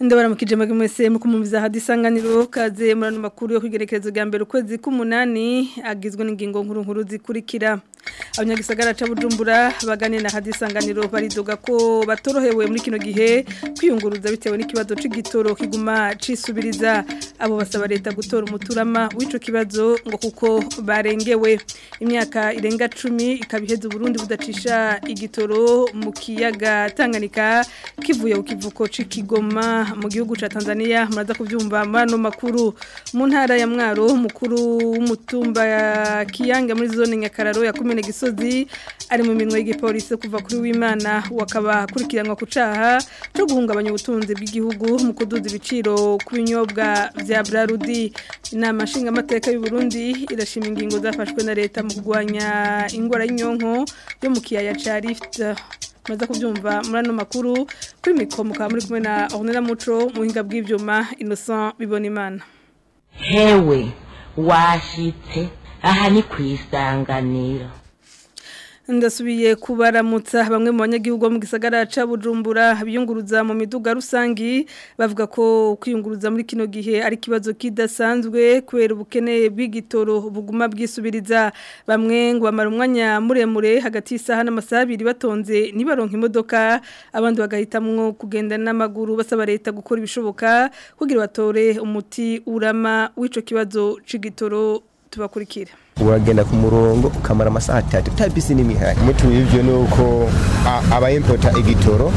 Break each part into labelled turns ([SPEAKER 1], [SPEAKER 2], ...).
[SPEAKER 1] ndabaramukije mbaga mwese mukumumviza hadi isanganiro kaze murano makuru yo kugerekezo bwa mbere ukwezi k'umunani agizwe n'ingingo nkuru nkuru zikurikira abanyagisagara ca bujumbura bagane na hadisanganiro baridoga ko batorohewe muri kino gihe kwiyunguruza bitewe n'ikibazo c'igitoro kiguma cisubiriza abo basaba leta gutora umuturama w'ico kibazo ngo kuko barengewe imyaka irenga 10 ikabiheza Burundi budacisha igitoro mu kiyaga Tanganyika kivuye ukivuko c'ikigoma mu gihugu ca Tanzania muraza kuvyumva mano makuru mu ntara ya Mwaro mukuru w'umutumba Kiyange muri zone Nyakararo ya kumi Antoine Gisozi ari mu minwe y'igipolisi kuva kuri w'Imana wakaba akurikiranwa kucaha caha cyo guhungabanya ubutunzi bw'igihugu mu kuduza ibiciro ku binyobwa vya Brarudi inama nshinga amateka y'u Burundi irashima ingingo zafashwe na leta mu kurwanya ingwara y'inyonko yo mu kiyaya ca Rift maze kubyumva muri ano makuru kuri mikoro mukaba muri kumwe na orunera muco muhinga bw'ibyuma innocent bibona imana
[SPEAKER 2] hewe washyitse aha ni ku isanganiro
[SPEAKER 1] ndasubiye kubaramutsa bamwe mu banyagihugu mu gisagara cya bujumbura biyunguruza mu miduga rusange bavuga ko kwiyunguruza muri kino gihe ari ikibazo kidasanzwe kubera ubukene bw'igitoro buguma bwisubiriza bamwe ngo bamara umwanya muremure hagati isaha n'amasaha abiri batonze ntibaronke imodoka abandi bagahitamwo kugenda n'amaguru basaba leta gukora ibishoboka kugira batore umuti urama w’ico kibazo cy'igitoro tubakurikire
[SPEAKER 3] uragenda ku murongo ukamara amasaha atatu nta bisi n'imihari mutuye ibyo ni uko aba impota igitoro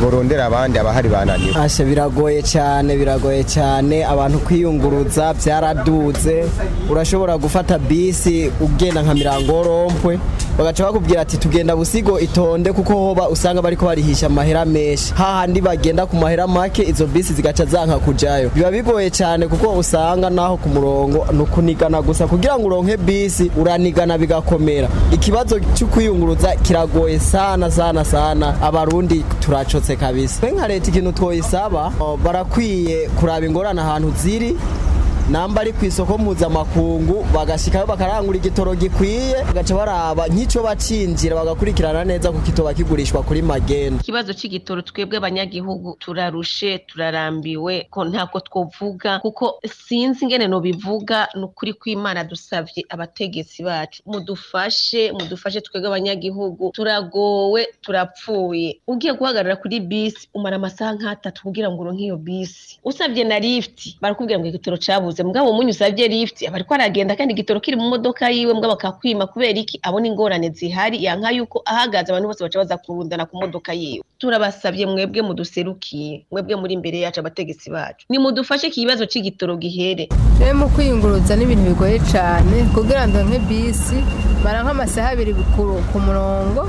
[SPEAKER 3] burondera abandi abahari bananiwe
[SPEAKER 4] ashe biragoye cyane biragoye cyane abantu kwiyunguruza byaraduze urashobora gufata bisi ugenda nka mirango rompwe bagaca bakubwira ati tugenda busigo itonde kuko hoba usanga bari barihisha amahera menshi hahandi bagenda ku mahera make izo bisi zigaca zanka kujayo biba bigoye cyane kuko usanga naho ku murongo ni ukunigana gusa kugira ngo uronke bisi uranigana bigakomera ikibazo cyo kwiyunguruza kiragoye sana sana sana abarundi turacotse kabisa nka leta ikintu twoyisaba oh, barakwiye kuraba ingorane ahantu ziri namba ari ku isoko mpuzamakungu bagashyikayo bakarangura igitoro gikwiye bagaca baraba nk'icyo bacinjira bagakurikirana neza kuko kitoba kigurishwa kuri magenda
[SPEAKER 5] ikibazo cy'igitoro twebwe abanyagihugu turarushe turarambiwe ko ntabwo twavuga kuko sinzi ingene bivuga ni ukuri kw'imana dusabye abategetsi bacu mudufashe mudufashe twebwe abanyagihugu turagowe turapfuye ugiye guhagarara kuri bisi umara amasaha nk'atatu kugira ngo uronke iyo bisi usabye na lifuti barakubwira ngo igitoro cyabuze wabuze mugabo umunyu lift aba ariko aragenda kandi igitoro kiri mu modoka yiwe mugabo akakwima kubera iki abona ingorane zihari yanka yuko ahagaze abantu bose baca baza kurundana ku modoka yiwe turabasabye mwebwe muduserukiye mwebwe muri imbere yacu abategetsi bacu nimudufashe iki kibazo cy'igitoro gihere
[SPEAKER 6] mu kwiyunguruza n'ibintu bigoye cyane kugira ngo bisi bara nk’amasaha abiri ku murongo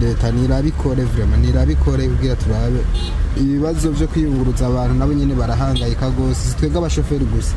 [SPEAKER 7] leta ntirabikore vurema ntirabikore kugira turabe ibibazo byo kwiyunguruza abantu nabo nyine barahangayika rwose twebwe abashoferi gusa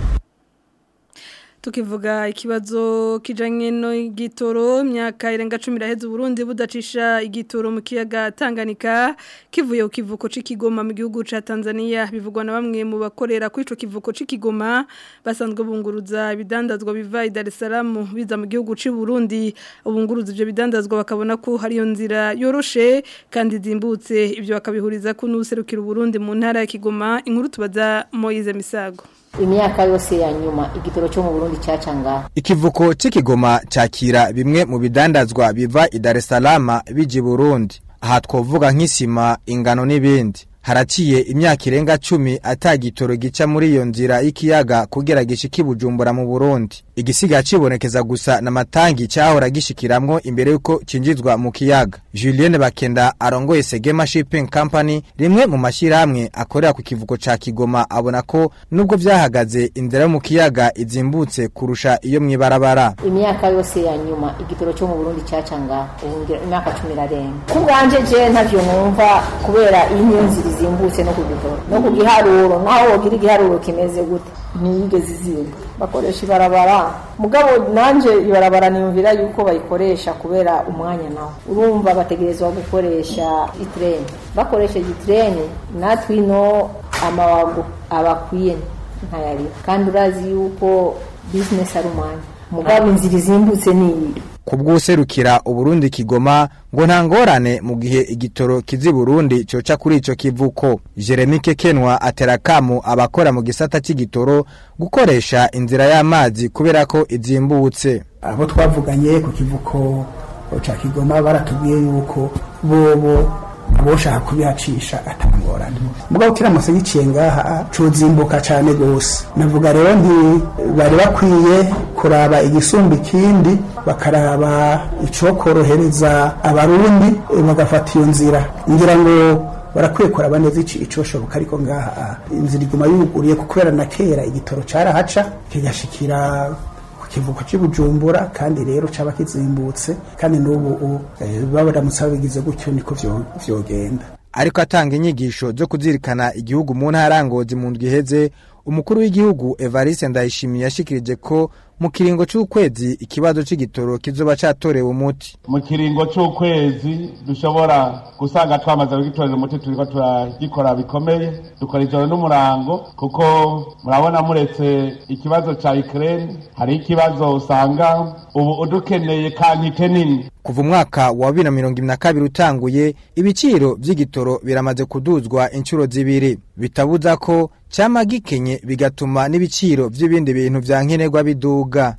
[SPEAKER 1] tukivuga ikibazo kijanye no igitoro myaka irenga 10 iraheze Burundi budacisha igitoro mu kiyaga Tanganyika kivuye ukivuko c'ikigoma mu gihugu ca Tanzania bivugwa na bamwe mu bakorera kuri ico kivuko c'ikigoma basanzwe bunguruza bidandazwa biva i Dar es Salaam biza mu gihugu c'u Burundi ubunguruza ivyo bidandazwa bakabona ko hari yo nzira yoroshe kandi zimbutse ibyo bakabihuriza ko n'userukira Burundi mu ntara ya Kigoma inkuru tubaza Moize Misago
[SPEAKER 8] imyaka yose ya nyuma igitoro cyo mu Burundi cyacangaha
[SPEAKER 9] ikivuko cy'ikigoma cyakira bimwe mu bidandazwa biva i Dar es Salaam bije Burundi aha twovuga nk'isima ingano n'ibindi haraciye imyaka irenga cumi atagitoro gica muri iyo nzira y'ikiyaga kugera gishiki bujumbura mu Burundi igisiga cibonekeza gusa na n'amatangi cyahora gishikiramwo imbere yuko cinjizwa mu kiyaga Julien Bakenda arongoye Segema Shipping Company rimwe mu mashiramwe akorera ku kivuko cya Kigoma abona ko nubwo byahagaze inzira mu kiyaga izimbutse kurusha iyo mwibarabara
[SPEAKER 8] imyaka yose ya nyuma igitoro cyo mu Burundi cyacanga imyaka 10 kubwanje je ntavyo numva kubera iyi nzira zizimbutse no kubivura no ku giharuro naho wagira igiharuro kimeze gute ntiyigeze izimba bakoresha ibarabara mugabo nanjye ibarabara niyumvira yuko bayikoresha kubera umwanya nawe urumva bategerezwa gukoresha itireni bakoresheje itireni natwe ino amawago abakwiye ntayari kandi urazi yuko bizinesi ari umwanya mugabo inzira izimbutse ni iyi
[SPEAKER 9] kubw'userukira uburundi kigoma ngo nta ngorane mu gihe igitoro kizi burundi coca kuri ico kivuko jeremy Kenwa atera abakora mu gisata c'igitoro gukoresha inzira y'amazi kubera ko izimbutse
[SPEAKER 10] abo twavuganye ku kivuko ca kigoma baratubwiye yuko bobo aboshaka kubihacisha atangorane mugabo kiramutse giciye ngaha cuzimbuka cane gose navuga rero nti bari bakwiye kuraba igisumba ikindi bakaraba icyo korohereza abarundi bagafata iyo nzira ngira ngo barakwiye kuraba neza icoshoboka ariko ngaha inzira iguma yuguriye kubera na kera igitoro cyarahaca kigashikira ku kivuko cy'ubujumbura kandi rero cyaba kizimbutse kandi n'ubu e, babaramutse babigize gutyo niko byogenda
[SPEAKER 9] ariko atanga inyigisho zo kuzirikana igihugu mu ntara ngozi mu iheze umukuru w'igihugu evariste ndayishimiye yashikirije ko mu kiringo cy'ukwezi ikibazo cy'igitoro kizuba cyatorewe umuti
[SPEAKER 11] mu kiringo cy'ukwezi dushobora gusanga twamaze kugitorera umuti turiko turagikora bikomeye dukora ijoro n'umurango kuko murabona muretse ikibazo cya Ukraine hari ikibazo usanga ubu udukeneye kankite nini
[SPEAKER 9] kuva umwaka wa bibiri na mirongo ibiri na kabiri utanguye ibiciro by'igitoro biramaze kuduzwa inshuro zibiri bitabuza ko cyama gikenye bigatuma n'ibiciro by'ibindi bintu bya nkenerwa biduga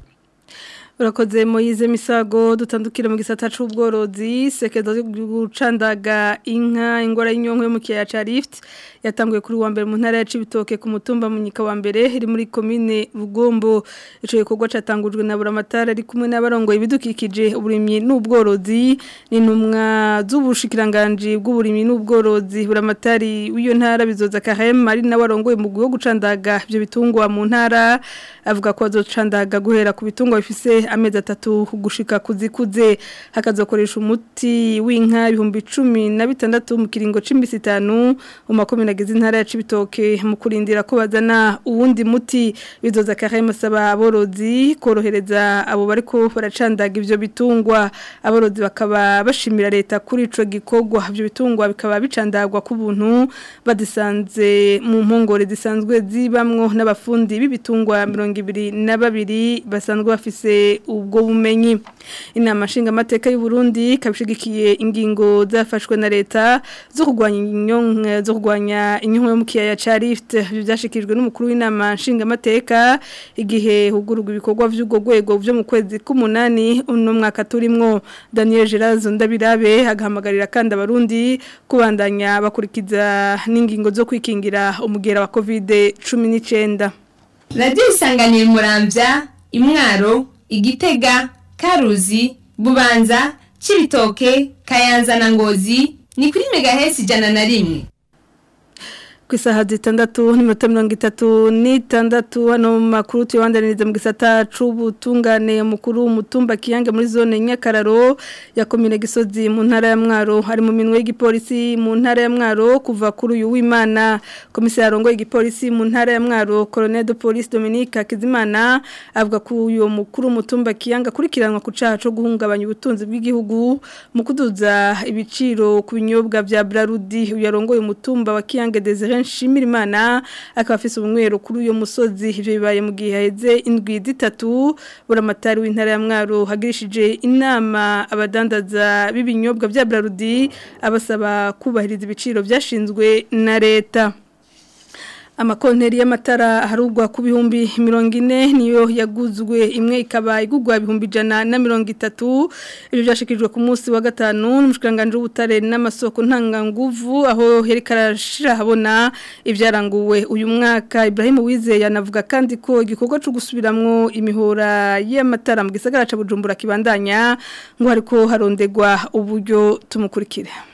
[SPEAKER 1] urakoze moyize misago dutandukira mu gisata cy'ubworozi sekedo gucandaga inka ingora y'inyongwe mu kiyacya lifuti yatanguye kuri uwa mbere mu ntara ya Cibitoke ku mutumba munyika wa mbere iri muri komine Bugombo ico gikorwa catangujwe na buramatara ari kumwe n'abarongoye ibidukikije uburimyi n'ubworozi n'intumwa z'ubushikiranganje bw'uburimyi n'ubworozi buramatari w'iyo ntara bizoza kahema ari na warongoye mu guho gucandaga ibyo bitungwa mu ntara avuga ko azocandaga guhera ku bitungwa bifise amezi atatu gushika kuzikuze hakazokoresha umuti w'inka ibihumbi cumi na bitandatu mu kiringo c'imisi itanu mu makumi na ntarageze intara ya Cibitoke mu kurindira ko bazana uwundi muti bizoza kahe musaba aborozi korohereza abo bari ko baracandaga ibyo bitungwa aborozi bakaba bashimira leta kuri ico gikogwa ivyo bitungwa bikaba bicandagwa ku buntu badisanze mu mpongore zisanzwe zibamwo n'abafundi b'ibitungwa 22 basanzwe bafise ubwo bumenyi inama nshinga mateka y'u Burundi kabishigikiye ingingo zafashwe na leta zo kurwanya zo kurwanya inkunga yo mu kiyaya cya lifuti byashikirijwe n'umukuru w'inama nshingamateka igihe hugururwa ibikorwa by'ubwo rwego byo mu kwezi k'umunani uno mwaka turimo daniel gerazo ndabirabe agahamagarira kandi abarundi kubandanya bakurikiza n'ingingo zo kwikingira umugera wa COVID cumi
[SPEAKER 12] n'icyenda radiyo isanganiye imwaro igitega karuzi bubanza kibitoke kayanza na ngozi ni kuri megahesi ijana na rimwe
[SPEAKER 1] ku isaha zitandatu n'iminota mirongo itatu n'itandatu hano mu makuru tuyabandaniriza mu gisata cy'ubutungane mukuru umutumba kiyange muri zone nyakararo yakomine gisozi mu ntara ya mwaro hari mu minwe y'igipolisi mu ntara ya mwaro kuva kuri uyu w'imana komisiyari arongoye igipolisi mu ntara ya mwaro colonel de police dominique hakizimana avuga ko uyu mukuru umutumba kiyange akurikiranwa ku cyaha cyo guhungabanya ubutunzi bw'igihugu mu kuduza ibiciro ku binyobwa bya brarudi uyu yarongoye umutumba wa kiyange desire nshimira imana akaba afise ubumwero kuri uyo musozi ivyo bibaye mu gihe haheze indwi zitatu buramatari w'intara ya mwaro hagirishije inama abadandaza b'ibinyobwa bya brarudi abasaba kubahiriza ibiciro byashinzwe na leta amakoneri y'amatara harugwa ku bihumbi mirongo ine niyo yaguzwe imwe ikaba igugwa ibihumbi ijana na mirongo itatu ibyo byashyikirijwe ku munsi wa gatanu n'umushikiranganji w'ubutare n'amasoko ntanganguvu aho yerekana habona ibyaranguwe uyu mwaka Ibrahim wize yanavuga kandi ko igikorwa cyo gusubiramo imihora y'amatara mu gisagara cya bujumbura kibandanya ngo ariko harondegwa uburyo
[SPEAKER 13] tumukurikire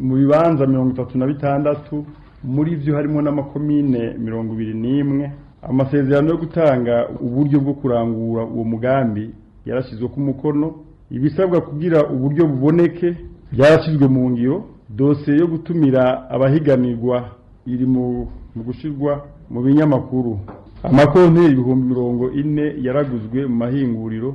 [SPEAKER 13] mu bibanza mirongo itatu na bitandatu muri byo harimo n'amakomine mirongo ibiri n'imwe amasezerano yo gutanga uburyo bwo kurangura uwo mugambi yarashyizwe ku mukono ibisabwa kugira uburyo buboneke byarashyizwe mu ngiro dosiye yo gutumira abahiganirwa iri mu gushyirwa mu binyamakuru amakonteri ibihumbi mirongo ine yaraguzwe mu mahinguriro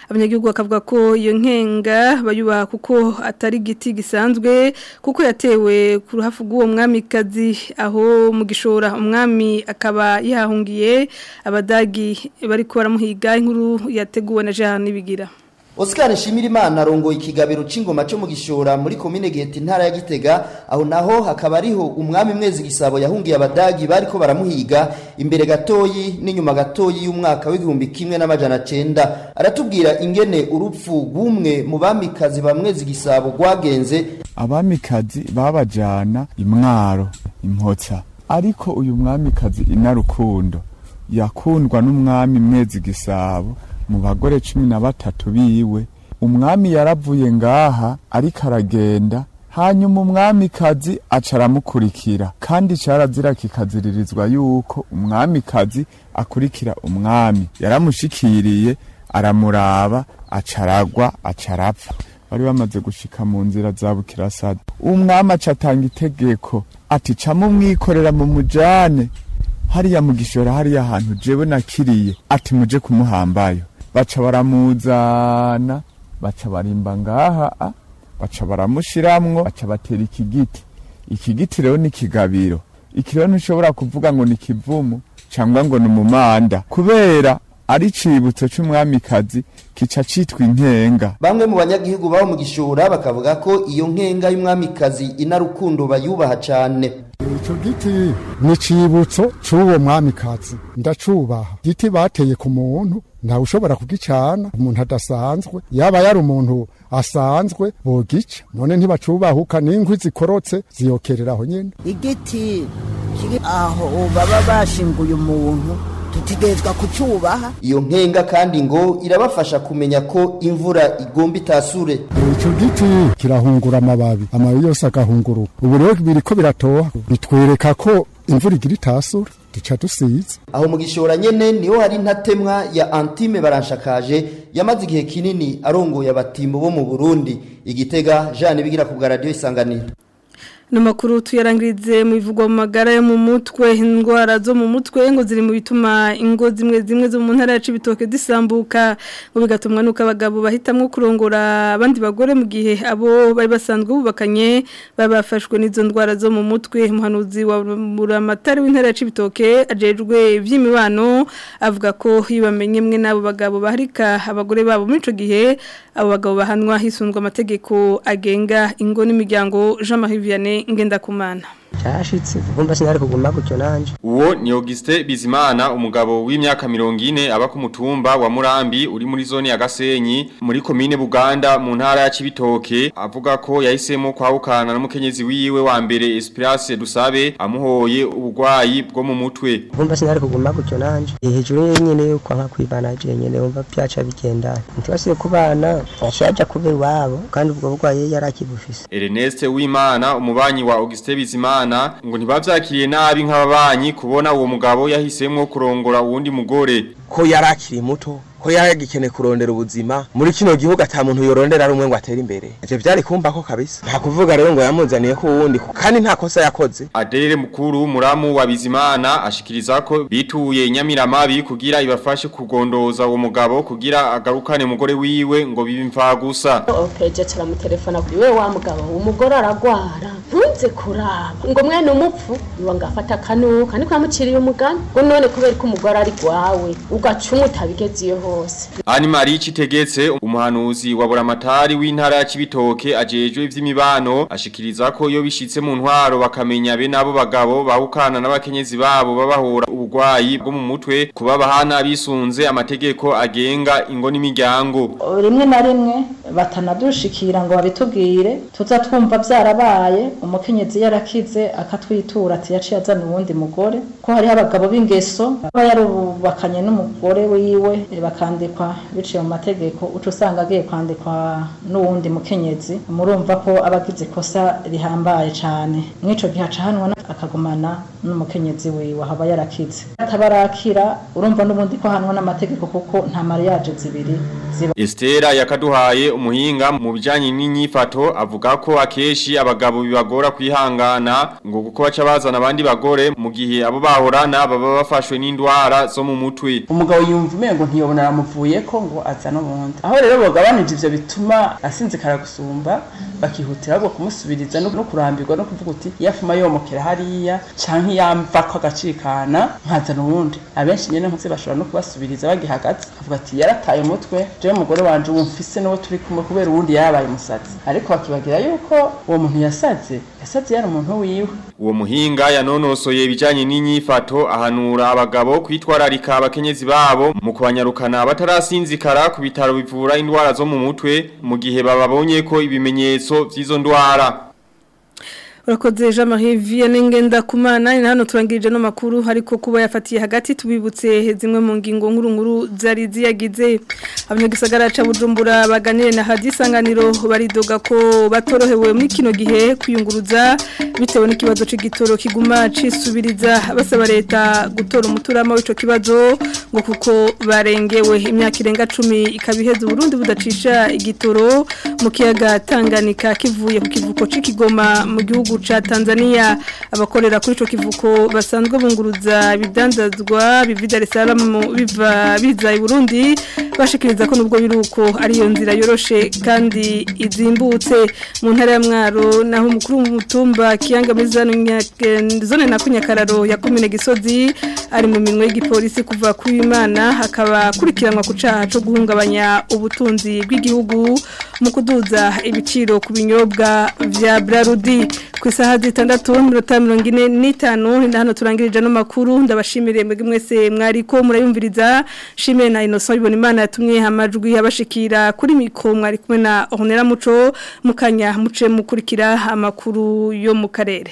[SPEAKER 1] abanyagihugu bakavuga ko iyo nkenga kuko atari giti gisanzwe kuko yatewe ku ruhafu rw'uwo mwamikazi aho mugishora umwami akaba yahungiye abadagi bariko baramuhiga inkuru yateguwe na Jean Nibigira
[SPEAKER 14] Oscar Nshimira Imana arongoye ikigabiro c'ingoma cyo mu gishora muri komine Giheta intara ya Gitega aho naho hakaba ariho umwami mwezi gisabo yahungiye abadagi ko baramuhiga imbere gatoyi n'inyuma gatoyi y'umwaka w'igihumbi kimwe n'amajana cyenda aratubwira ingene urupfu rw'umwe mu bamikazi ba mwezi gisabo rwagenze
[SPEAKER 15] abamikazi babajana imwaro impotsa ariko uyu mwamikazi inarukundo yakundwa n'umwami mwezi gisabo mu bagore cumi na batatu biwe umwami yaravuye ngaha ariko aragenda hanyuma umwamikazi aca aramukurikira kandi carazira kikaziririzwa yuko umwamikazi akurikira umwami yaramushikiriye aramuraba acaragwa acarapfa bari bamaze gushika mu nzira za bukirasada umwami aca atanga itegeko ati camwe mu mujane hariya mu gishora hariya hantu jewe nakiriye ati muje kumuhambayo baca baramuzana baca barimba ngaha baca baramushiramwo baca batera iki ikigiti. iki giti rero ni kigabiro iki ntushobora kuvuga ngo ni kivumu cyangwa ngo ni umumanda kubera ari icibutso c'umwamikazi kica citwa inkenga
[SPEAKER 14] bamwe mu banyagihugu babo mu gishora bakavuga ko iyo nkenga y'umwamikazi ina rukundo bayubaha cane
[SPEAKER 16] ico giti ni cibutso c'uwo mwamikazi ndacubaha giti bateye ku muntu ntawe ushobora kugicana umuntu adasanzwe yaba yari umuntu asanzwe bogica none ntibacubahuka n'inkwi zikorotse ziyokereraho nyene
[SPEAKER 17] igiti kiri aho baba bashinguye umuntu dutegerezwa kucyubaha
[SPEAKER 14] iyo nkenga kandi ngo irabafasha kumenya ko imvura igomba itasure
[SPEAKER 16] icyo giti kirahungura amababi amababi yose agahunguruka ubu rero biri ko biratoha bitwereka ko imvura igira itasure duca dusize
[SPEAKER 14] aho mu gishora nyene niho hari ntatemwa ya Antime baranshakaje yamaze igihe kinini arongoye abatimbo bo mu Burundi igitega Jean bigira ku bwa radio isanganiro
[SPEAKER 1] no makuru tuyarangirize mu bivugwa mu magara yo mu mutwe indwara zo mu mutwe ngo ziri mu bituma ingo zimwe zimwe zo mu ntara yacu ibitoke zisambuka ngo bigatumwa nuko abagabo bahitamwo kurongora abandi bagore mu gihe abo bari basanzwe bubakanye babafashwe n'izo ndwara zo mu mutwe umuhanuzi wa Muramatari w'intara yacu ibitoke ajejwe iby'imibano avuga ko iyo mwe n'abo bagabo baharika abagore babo muri ico gihe abo bagabo bahanwa hisunzwe amategeko agenga ingo n'imiryango Jean Marie Vianney Kumana
[SPEAKER 18] cyashitse kumva sinari kuguma gutyo nanje
[SPEAKER 19] uwo ni Auguste Bizimana umugabo w'imyaka 40 aba ku mutumba wa Murambi uri muri zone ya Gasenyi muri commune Buganda mu ntara ya Kibitoke avuga ko yahisemo kwahukana na mukenyezi wiwe wa mbere Espérance Dusabe amuhoye ubugwayi bwo mu mutwe
[SPEAKER 18] kumva sinari kuguma gutyo nanje hejuru yenyene kwa nka kwibana jenyene umva byaca bigenda ntibasiye kubana yashaje kubera wabo kandi ubwo bugwayi yarakibufise
[SPEAKER 19] Ernest Wimana umubanyi wa Auguste Bizimana bana ngo ntibabyakiriye nabi nk’abanyi kubona uwo mugabo yahisemo kurongora uwundi mugore
[SPEAKER 20] ko yarakiri muto ko yaragikeneye kurondera ubuzima muri kino gihugu ata muntu yorondera rumwe ngo atere imbere ibyo byari kumva ko kabisa nta kuvuga rero ngo yamuzaniye ko uwundi kandi nta kosa yakoze
[SPEAKER 19] Adere mukuru muramu wa Bizimana ashikiriza ko bituye nyamiramabi kugira ibafashe kugondoza uwo mugabo kugira agarukane mugore wiwe ngo bibimva gusa
[SPEAKER 21] Opeje oh, oh, turamutelefona wa mugabo umugore uretse kuraba ngo mwene umupfu niba ngafata akanuka niko yamuciriye umugani ngo none kubera ko umugore ari gwawe ugacumuta bigeze hose
[SPEAKER 19] ani mari citegetse umuhanuzi wa buramatari w'intara ya kibitoke ajejwe ivy'imibano ashikiriza ko iyo bishitse mu ntwaro bakamenya be nabo bagabo bahukana n'abakenyezi babo babahura ubugwayi bwo mu mutwe kuba hana bisunze amategeko agenga ingo n'imiryango
[SPEAKER 22] rimwe na rimwe batanadushikira ngo babitubwire tuza twumva byarabaye umukene umukenyezi yarakize akatwitura ati yaciye azana uwundi mugore ko hari abagabo b'ingeso aba yarubakanye n'umugore wiwe bakandikwa biciye mu mategeko uca usanga agiye kwandikwa n'uwundi mukenyezi murumva ko aba agize ikosa rihambaye cyane mw'ico gihe aca hanwa akagumana n'umukenyezi wiwe ahaba yarakize ataba arakira urumva n'ubundi ko hanwa n'amategeko kuko nta mariyaje zibiri ziba
[SPEAKER 19] Estera yakaduhaye umuhinga mu bijyanye n'inyifato avuga ko akenshi abagabo bibagora kwihangana ngo kuko baca bazana abandi bagore mu gihe abo bahorana baba bafashwe n'indwara zo mu mutwe
[SPEAKER 23] umugabo yumva umengo ntiyobona yamuvuye ko ngo aza n'ubundi aho rero bogabanije ivyo bituma asinzikara gusumba bakihutira ahubwo kumusubiriza no kurambirwa no kuvuga uti yafuma yomokera hariya canke yamva ko agacikana nkazana uwundi abenshi nyene nkuze bashobora no kubasubiriza bagihagaze avuga ati yarataye umutwe jewe umugore wanje ubu mfise n'uwo turi kumwe kubera uwundi yarabaye umusatsi ariko bakibagira yuko uwo muntu yasaze asabye yari umuntu wiwe
[SPEAKER 19] uwo muhinga yanonosoye ibijyanye n'inyifato ahanura abagabo kwitwararika abakenyezi babo mu kubanyarukana batarasinzikara ku bitaro bivura indwara zo mu mutwe mu gihe bababonye ko ibimenyetso by'izo ndwara
[SPEAKER 1] urakoze jean marie vianney ngenda kumana ni hano turangirije no makuru ariko kuba yafatiye hagati tubibutse zimwe mu ngingo nkuru zari ziyagize abanyagisagara ca bujumbura baganire na Hadisanganiro isanganiro baridoga ko batorohewe muri kino gihe kuyunguruza bitewe n'ikibazo cy'igitoro kiguma cisubiriza basaba leta gutora umuturama w'ico kibazo ngo kuko barengewe imyaka irenga cumi ikabiheza uburundi budacisha igitoro mu kiyaga tanganika kivuye ku kivuko c'ikigoma mu gihugu gihugu cya Tanzania abakorera kuri ico kivuko basanzwe bunguruza ibidandazwa bivi Dar es biva biza i Burundi bashikiriza ko nubwo biruko ari yo nzira yoroshe kandi izimbutse mu ntara ya Mwaro naho umukuru w'umutumba Kiyanga Mizano zone na kunyakararo ya komine Gisozi ari mu minwe y'igipolisi kuva ku Imana hakaba kurikiranwa ku caha cyo guhungabanya ubutunzi bw'igihugu mu kuduza ibiciro ku binyobwa bya Brarudi ku isaha zitandatu minota mirongo ine n'itanu hano turangirije ano makuru ndabashimire mwese mwari ko murayumviriza shimire na inoso ibona imana yatumye amajwi abashikira kuri miko mwari kumwe na honera muco mukanya muce mukurikira amakuru yo mu karere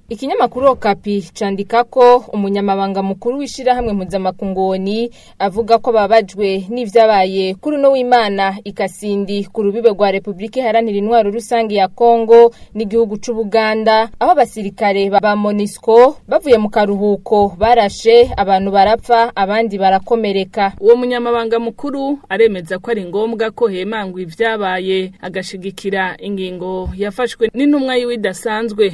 [SPEAKER 24] ikinyamakuru okapi candika ko umunyamabanga mukuru w'ishyirahamwe mpuzamakungu avuga ko babajwe n'ibyabaye kuri uno w'imana ikasindi ku rubibe rwa repubulika iharanira intwaro rusange ya kongo n'igihugu cy'ubuganda aho abasirikare ba monisco bavuye mu karuhuko barashe abantu barapfa abandi barakomereka
[SPEAKER 25] uwo munyamabanga mukuru aremeza ko ari ngombwa ko he Mangu ibyabaye agashigikira ingingo yafashwe n'intumwa yiwe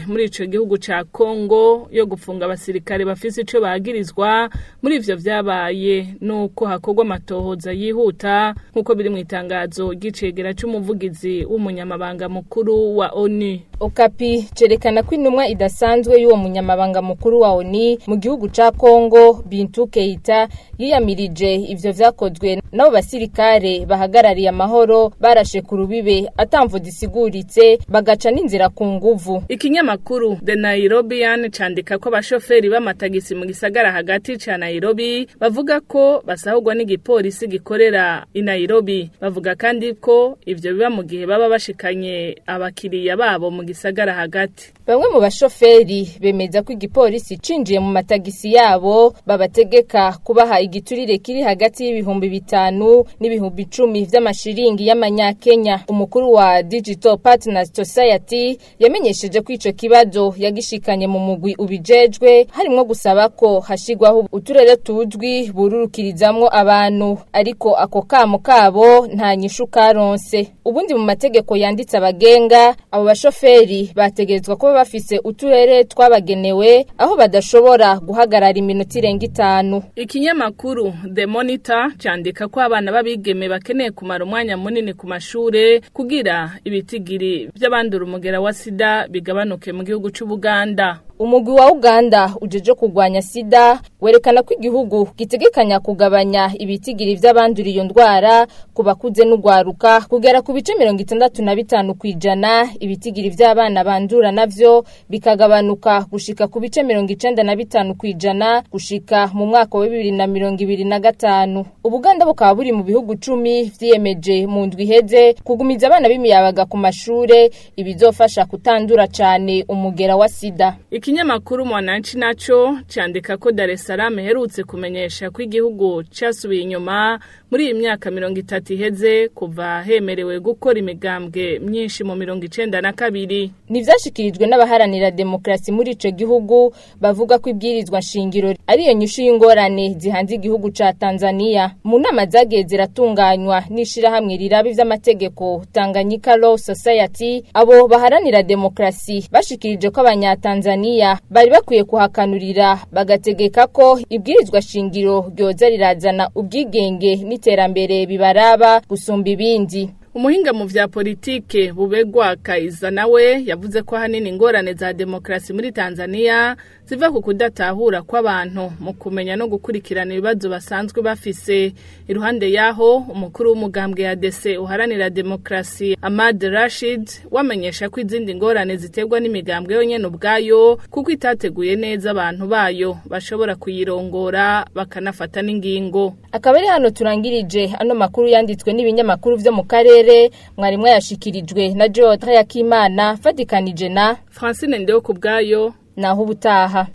[SPEAKER 25] muri ico gihugu ca Congo yo gufunga abasirikare bafise ico bagirizwa muri ivyo vyabaye nuko hakogwa amatohoza yihuta nkuko biri mu itangazo ry'icegera c'umuvugizi w'umunyamabanga mukuru wa ONU
[SPEAKER 24] okapi cerekana ko intumwa idasanzwe y'uwo munyamabanga mukuru wa oni mu gihugu ca kongo bintu keita yiyamirije ivyo vyakozwe n'abo basirikare bahagarariye amahoro barashe ku rubibe atamvo disiguritse bagaca n'inzira ku nguvu
[SPEAKER 25] ikinyamakuru the nairobian candika ko abashoferi b'amatagisi mu gisagara hagati ca nairobi bavuga ko basahugwa n'igipolisi gikorera i nairobi bavuga kandi ko ivyo biba mu gihe baba bashikanye abakiriya babo mu mu hagati
[SPEAKER 24] bamwe mu bashoferi bemeza ko igipolisi cinjiye mu matagisi yabo babategeka kubaha igiturire kiri hagati y'ibihumbi bitanu n'ibihumbi icumi vy'amashiringi y'amanyakenya umukuru wa digital partners society yamenyesheje ko ico kibazo yagishikanye mu mugwi ubijejwe harimwo gusaba ko hashigwaho uturere tuzwi bururukirizamwo abantu ariko ako kamo kabo nta nyishu karonse ubundi mu mategeko yanditse abagenga abo bashoferi bategezwa kuba bafise uturere twabagenewe aho badashobora guhagarara iminota irenga itanu
[SPEAKER 25] ikinyamakuru the monitor cyandika ko abana b'abigeme bakeneye kumara umwanya munini ku mashure kugira ibitigiri by'abandura umugera wa sida bigabanuke mu gihugu cy'ubuganda
[SPEAKER 24] umugwi wa uganda ujeje kugwanya sida werekana ko igihugu gitegekanya kugabanya ibitigiri by'abandura iyo ndwara ku bakuze n'urwaruka kugera ku bice mirongo itandatu na bitanu ku ijana ibitigiri by'abana bandura nabyo bikagabanuka gushika ku bice mirongo icyenda na bitanu ku ijana gushika mu mwaka wa bibiri na mirongo ibiri na gatanu ubuganda bukaba buri mu bihugu cumi vyiyemeje mu ndwi iheze kugumiza abana b'imiyabaga ku mashure ibizofasha kutandura cyane umugera wa sida
[SPEAKER 25] ikinyamakuru mwananchi nacyo cyandika ko Dar es Salaam iherutse kumenyesha ko igihugu cyasubiye inyuma muri iyi myaka mirongo itatu iheze kuva hemerewe gukora imigambwe myinshi mu mirongo icyenda na kabiri
[SPEAKER 24] ni vyashikirijwe n'abaharanira demokarasi muri icyo gihugu bavuga ko ibwirizwa nshingiro ariyo nyishu y'ingorane zihanze igihugu cya Tanzania mu nama zagiye ziratunganywa n'ishirahamwe rirabi vy'amategeko Tanganyika Law Society abo baharanira demokarasi bashikirije ko abanyatanzania tanzania bari bakwiye kuhakanurira bagategeka ko ibwirizwa shingiro ryoza rirazana ubwigenge n'iterambere bibaraba gusumba ibindi
[SPEAKER 25] umuhinga mu vya politike bubegwa kayiza nawe yavuze ko hanini ingorane za demokrasi muri tanzania ziva ku kudatahura kw'abantu mu kumenya no gukurikirana ibibazo basanzwe bafise iruhande yaho umukuru w'umugambwe ya DC uharanira demokarasi Ahmad Rashid wamenyesha ko izindi ngorane ziterwa n'imigambwe yonyene ubwayo kuko itateguye neza abantu bayo bashobora kuyirongora bakanafata n'ingingo
[SPEAKER 24] akaba ari hano turangirije ano makuru yanditswe n'ibinyamakuru vyo mu karere mwarimu yashikirijwe na George Yakimana fatikanije na
[SPEAKER 25] Francine Ndewo kubwayo
[SPEAKER 24] naho ubutaha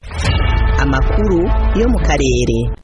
[SPEAKER 18] amakuru yo mu karere